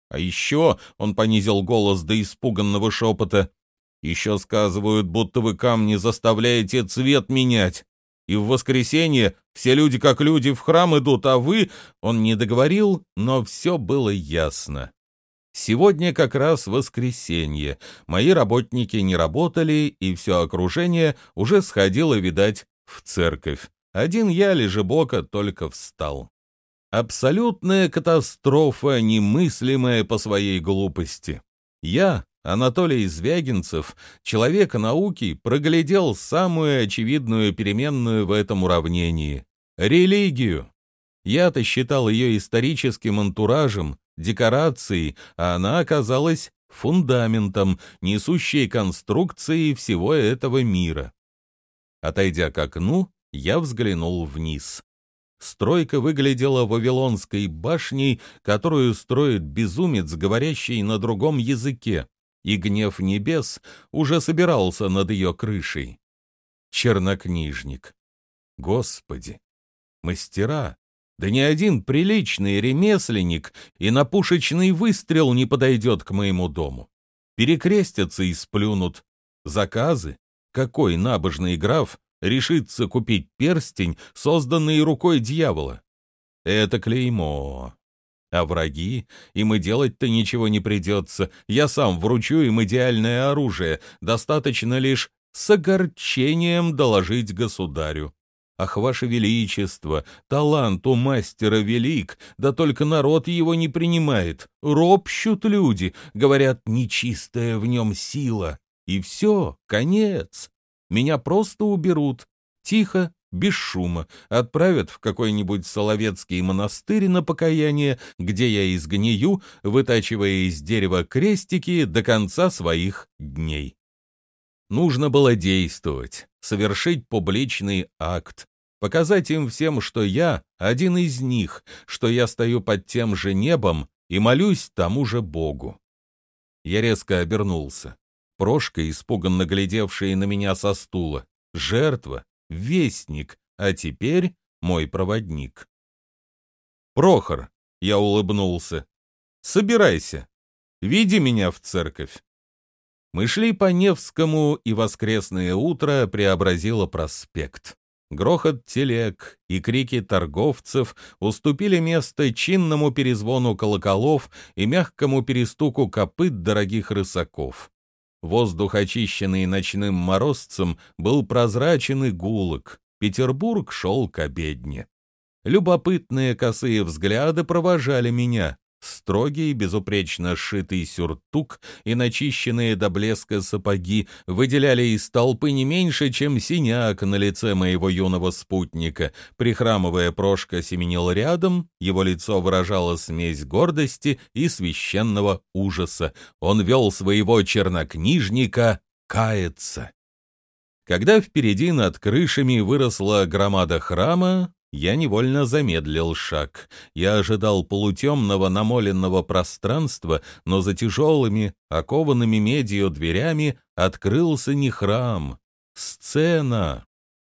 А еще, — он понизил голос до испуганного шепота, — еще сказывают, будто вы камни заставляете цвет менять. И в воскресенье все люди как люди в храм идут, а вы... Он не договорил, но все было ясно. Сегодня как раз воскресенье. Мои работники не работали, и все окружение уже сходило, видать, в церковь. Один я, лежебока, только встал. Абсолютная катастрофа, немыслимая по своей глупости. Я, Анатолий Звягинцев, человек науки, проглядел самую очевидную переменную в этом уравнении — религию. Я-то считал ее историческим антуражем, декорацией, а она оказалась фундаментом, несущей конструкции всего этого мира. Отойдя к окну, я взглянул вниз. Стройка выглядела вавилонской башней, которую строит безумец, говорящий на другом языке, и гнев небес уже собирался над ее крышей. Чернокнижник. Господи! Мастера! Да ни один приличный ремесленник и на пушечный выстрел не подойдет к моему дому. Перекрестятся и сплюнут. Заказы? Какой набожный граф решится купить перстень, созданный рукой дьявола? Это клеймо. А враги? Им и делать-то ничего не придется. Я сам вручу им идеальное оружие. Достаточно лишь с огорчением доложить государю. Ах, ваше величество, талант у мастера велик, да только народ его не принимает. Ропщут люди, говорят, нечистая в нем сила. И все, конец. Меня просто уберут. Тихо, без шума, отправят в какой-нибудь Соловецкий монастырь на покаяние, где я изгнию, вытачивая из дерева крестики до конца своих дней. Нужно было действовать, совершить публичный акт, показать им всем, что я один из них, что я стою под тем же небом и молюсь тому же Богу. Я резко обернулся. Прошка, испуганно глядевшая на меня со стула, жертва, вестник, а теперь мой проводник. «Прохор», — я улыбнулся, — «собирайся, веди меня в церковь». Мы шли по Невскому, и воскресное утро преобразило проспект. Грохот телег и крики торговцев уступили место чинному перезвону колоколов и мягкому перестуку копыт дорогих рысаков. Воздух, очищенный ночным морозцем, был прозрачен и гулок. Петербург шел к обедне. Любопытные косые взгляды провожали меня. Строгий, безупречно сшитый сюртук и начищенные до блеска сапоги выделяли из толпы не меньше, чем синяк на лице моего юного спутника. Прихрамывая, Прошка семенил рядом, его лицо выражало смесь гордости и священного ужаса. Он вел своего чернокнижника каяться. Когда впереди над крышами выросла громада храма, я невольно замедлил шаг. Я ожидал полутемного намоленного пространства, но за тяжелыми, окованными медью дверями открылся не храм, сцена.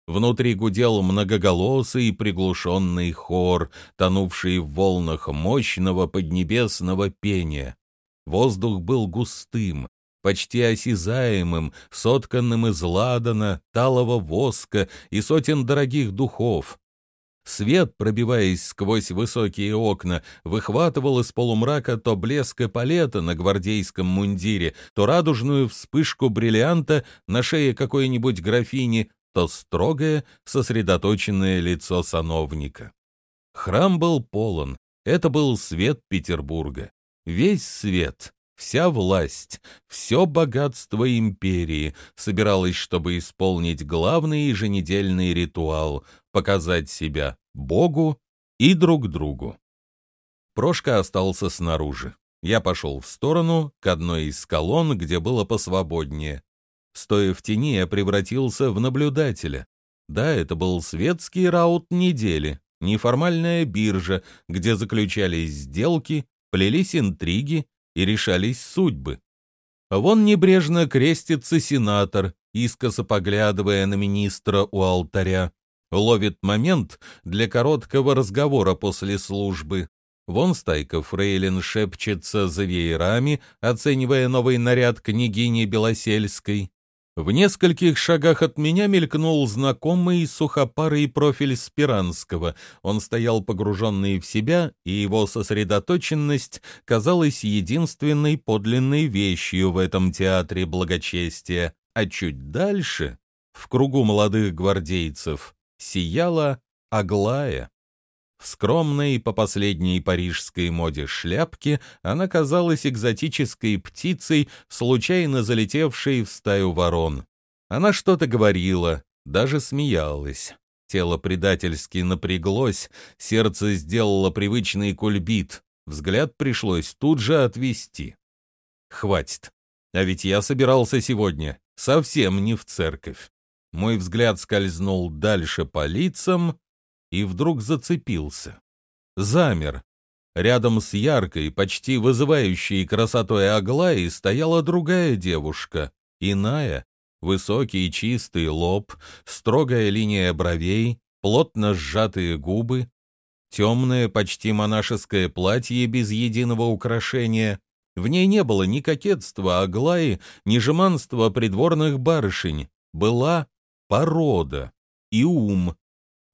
Внутри гудел многоголосый приглушенный хор, тонувший в волнах мощного поднебесного пения. Воздух был густым, почти осязаемым, сотканным из ладана, талого воска и сотен дорогих духов. Свет, пробиваясь сквозь высокие окна, выхватывал из полумрака то блеск эполета на гвардейском мундире, то радужную вспышку бриллианта на шее какой-нибудь графини, то строгое, сосредоточенное лицо сановника. Храм был полон. Это был свет Петербурга. Весь свет, Вся власть, все богатство империи собиралось, чтобы исполнить главный еженедельный ритуал — показать себя Богу и друг другу. Прошка остался снаружи. Я пошел в сторону, к одной из колонн, где было посвободнее. Стоя в тени, я превратился в наблюдателя. Да, это был светский раут недели, неформальная биржа, где заключались сделки, плелись интриги, и решались судьбы. Вон небрежно крестится сенатор, искоса поглядывая на министра у алтаря, ловит момент для короткого разговора после службы. Вон стайка фрейлин шепчется за веерами, оценивая новый наряд княгини Белосельской. В нескольких шагах от меня мелькнул знакомый сухопарый профиль Спиранского. Он стоял погруженный в себя, и его сосредоточенность казалась единственной подлинной вещью в этом театре благочестия. А чуть дальше, в кругу молодых гвардейцев, сияла Аглая. В скромной по последней парижской моде шляпке она казалась экзотической птицей, случайно залетевшей в стаю ворон. Она что-то говорила, даже смеялась. Тело предательски напряглось, сердце сделало привычный кульбит, взгляд пришлось тут же отвести. Хватит. А ведь я собирался сегодня совсем не в церковь. Мой взгляд скользнул дальше по лицам, и вдруг зацепился. Замер. Рядом с яркой, почти вызывающей красотой Аглаи стояла другая девушка, иная, высокий чистый лоб, строгая линия бровей, плотно сжатые губы, темное, почти монашеское платье без единого украшения. В ней не было ни кокетства Аглаи, ни жеманства придворных барышень. Была порода и ум,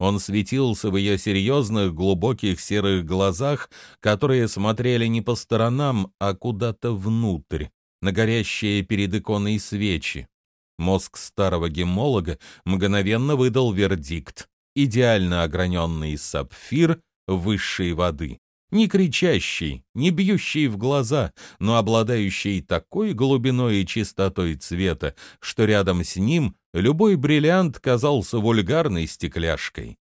он светился в ее серьезных, глубоких серых глазах, которые смотрели не по сторонам, а куда-то внутрь, на горящие перед иконой свечи. Мозг старого гемолога мгновенно выдал вердикт. Идеально ограненный сапфир высшей воды. Не кричащий, не бьющий в глаза, но обладающий такой глубиной и чистотой цвета, что рядом с ним любой бриллиант казался вульгарной стекляшкой.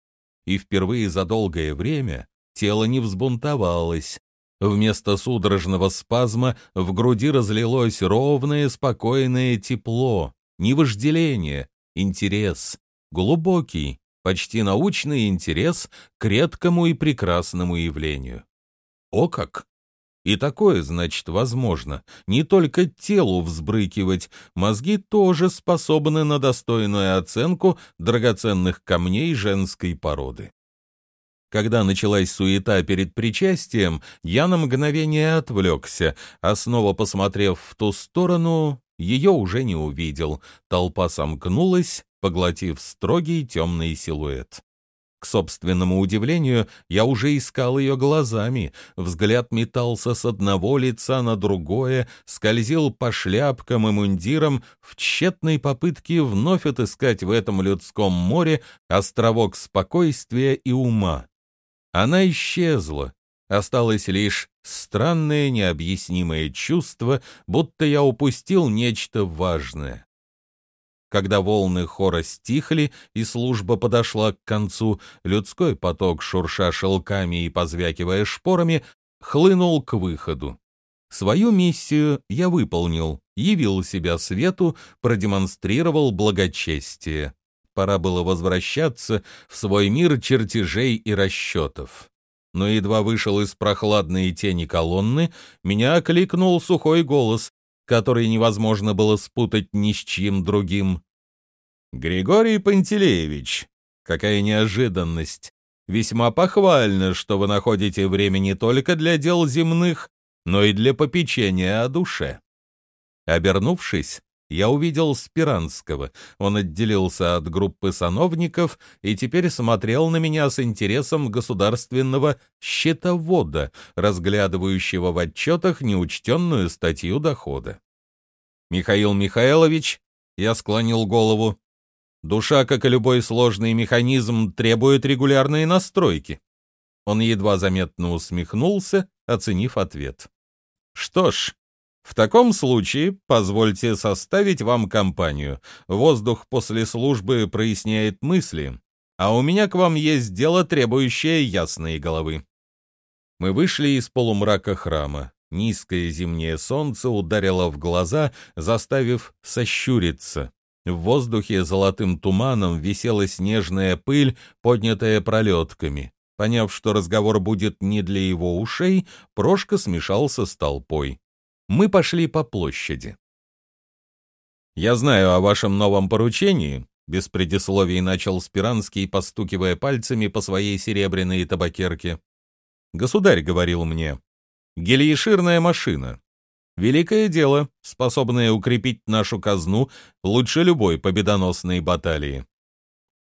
И впервые за долгое время тело не взбунтовалось. Вместо судорожного спазма в груди разлилось ровное, спокойное тепло, не вожделение, интерес, глубокий, почти научный интерес к редкому и прекрасному явлению. О как! И такое, значит, возможно. Не только телу взбрыкивать, мозги тоже способны на достойную оценку драгоценных камней женской породы. Когда началась суета перед причастием, я на мгновение отвлекся, а снова посмотрев в ту сторону, ее уже не увидел. Толпа сомкнулась, поглотив строгий темный силуэт. К собственному удивлению, я уже искал ее глазами. Взгляд метался с одного лица на другое, скользил по шляпкам и мундирам в тщетной попытке вновь отыскать в этом людском море островок спокойствия и ума. Она исчезла. Осталось лишь странное необъяснимое чувство, будто я упустил нечто важное. Когда волны хора стихли и служба подошла к концу, людской поток, шурша шелками и позвякивая шпорами, хлынул к выходу. Свою миссию я выполнил, явил себя свету, продемонстрировал благочестие. Пора было возвращаться в свой мир чертежей и расчетов. Но едва вышел из прохладной тени колонны, меня окликнул сухой голос, который невозможно было спутать ни с чьим другим. «Григорий Пантелеевич, какая неожиданность! Весьма похвально, что вы находите время не только для дел земных, но и для попечения о душе». Обернувшись, я увидел Спиранского. Он отделился от группы сановников и теперь смотрел на меня с интересом государственного счетовода, разглядывающего в отчетах неучтенную статью дохода. «Михаил Михайлович», — я склонил голову, — «душа, как и любой сложный механизм, требует регулярной настройки». Он едва заметно усмехнулся, оценив ответ. «Что ж, в таком случае позвольте составить вам компанию. Воздух после службы проясняет мысли, а у меня к вам есть дело, требующее ясной головы. Мы вышли из полумрака храма. Низкое зимнее солнце ударило в глаза, заставив сощуриться. В воздухе золотым туманом висела снежная пыль, поднятая пролетками. Поняв, что разговор будет не для его ушей, Прошка смешался с толпой мы пошли по площади. «Я знаю о вашем новом поручении», — без предисловий начал Спиранский, постукивая пальцами по своей серебряной табакерке. «Государь говорил мне, гелиеширная машина. Великое дело, способное укрепить нашу казну лучше любой победоносной баталии.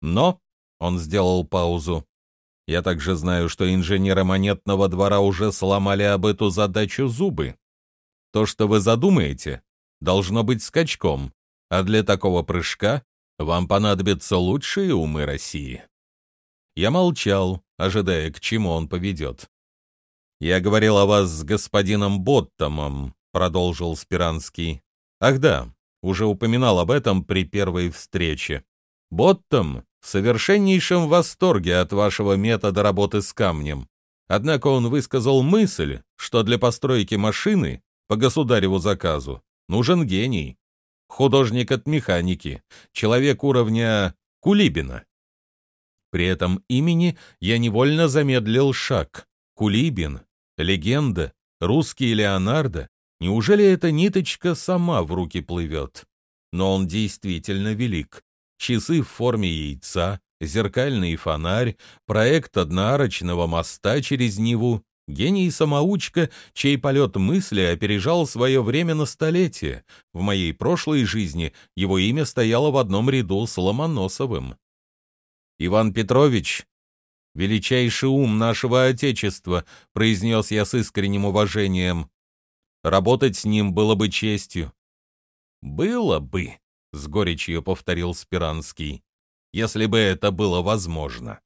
Но, — он сделал паузу, — я также знаю, что инженеры монетного двора уже сломали об эту задачу зубы. То, что вы задумаете, должно быть скачком, а для такого прыжка вам понадобятся лучшие умы России. Я молчал, ожидая, к чему он поведет. «Я говорил о вас с господином Боттомом», — продолжил Спиранский. «Ах да, уже упоминал об этом при первой встрече. Боттом в совершеннейшем восторге от вашего метода работы с камнем. Однако он высказал мысль, что для постройки машины по государеву заказу. Нужен гений. Художник от механики. Человек уровня Кулибина. При этом имени я невольно замедлил шаг. Кулибин, легенда, русский Леонардо. Неужели эта ниточка сама в руки плывет? Но он действительно велик. Часы в форме яйца, зеркальный фонарь, проект одноарочного моста через Неву, Гений-самоучка, чей полет мысли опережал свое время на столетие. В моей прошлой жизни его имя стояло в одном ряду с Ломоносовым. «Иван Петрович, величайший ум нашего Отечества», — произнес я с искренним уважением. «Работать с ним было бы честью». «Было бы», — с горечью повторил Спиранский, — «если бы это было возможно».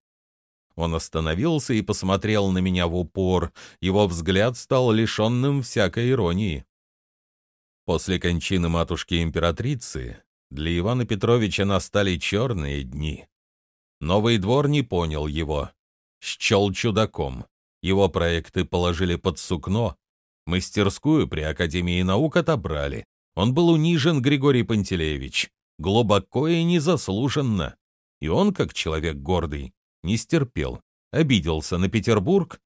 Он остановился и посмотрел на меня в упор. Его взгляд стал лишенным всякой иронии. После кончины матушки-императрицы Для Ивана Петровича настали черные дни. Новый двор не понял его. Счел чудаком. Его проекты положили под сукно. Мастерскую при Академии наук отобрали. Он был унижен, Григорий Пантелеевич. Глубоко и незаслуженно. И он, как человек гордый, не стерпел. Обиделся на Петербург